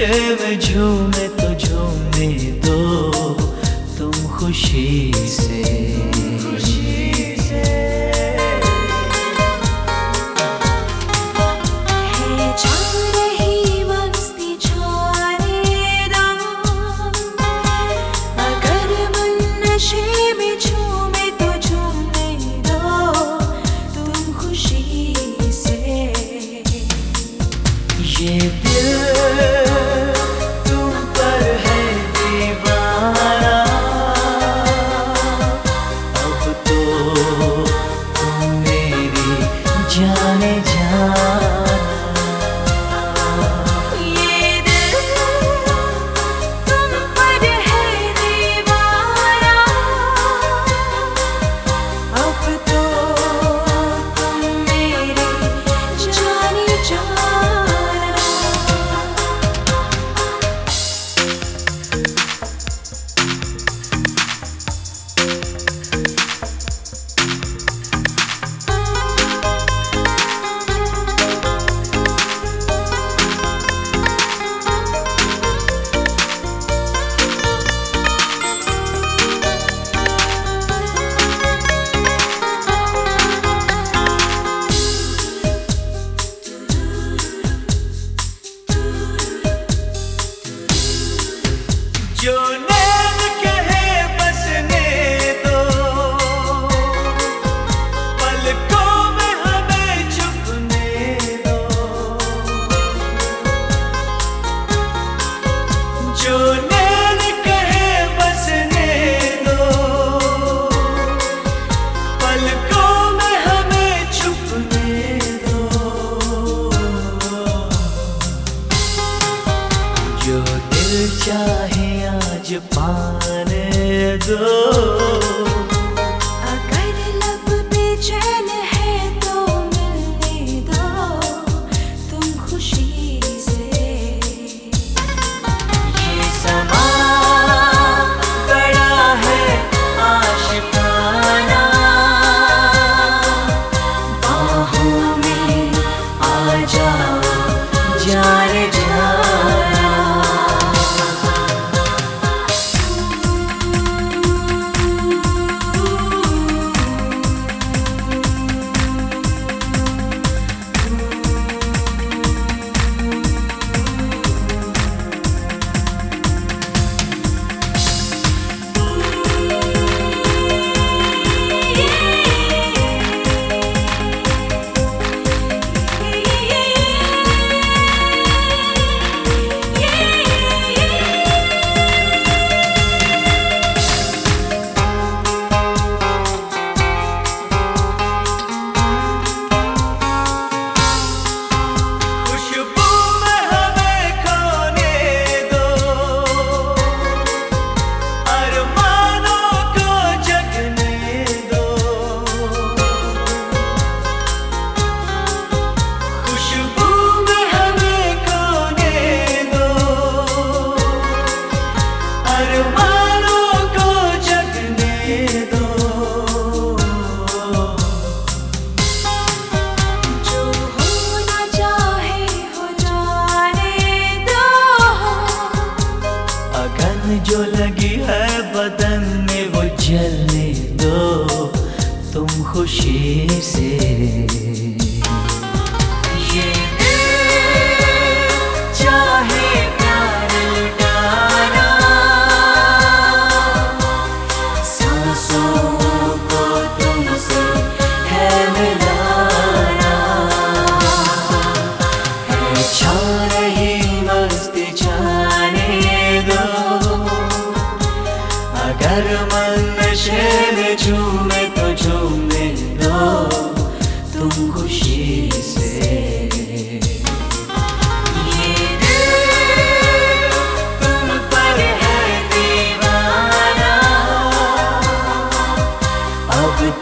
नशे में झूमे तो झूमे दो तुम खुशी से। जो दिल चाहे आज पाने दो। जो लगी है बदन में वो जलने दो तुम खुशी से। अगर मन नशे में झूमे तो झूमे दो तुम खुशी से।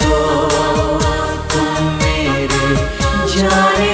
तो तुम मेरे जाने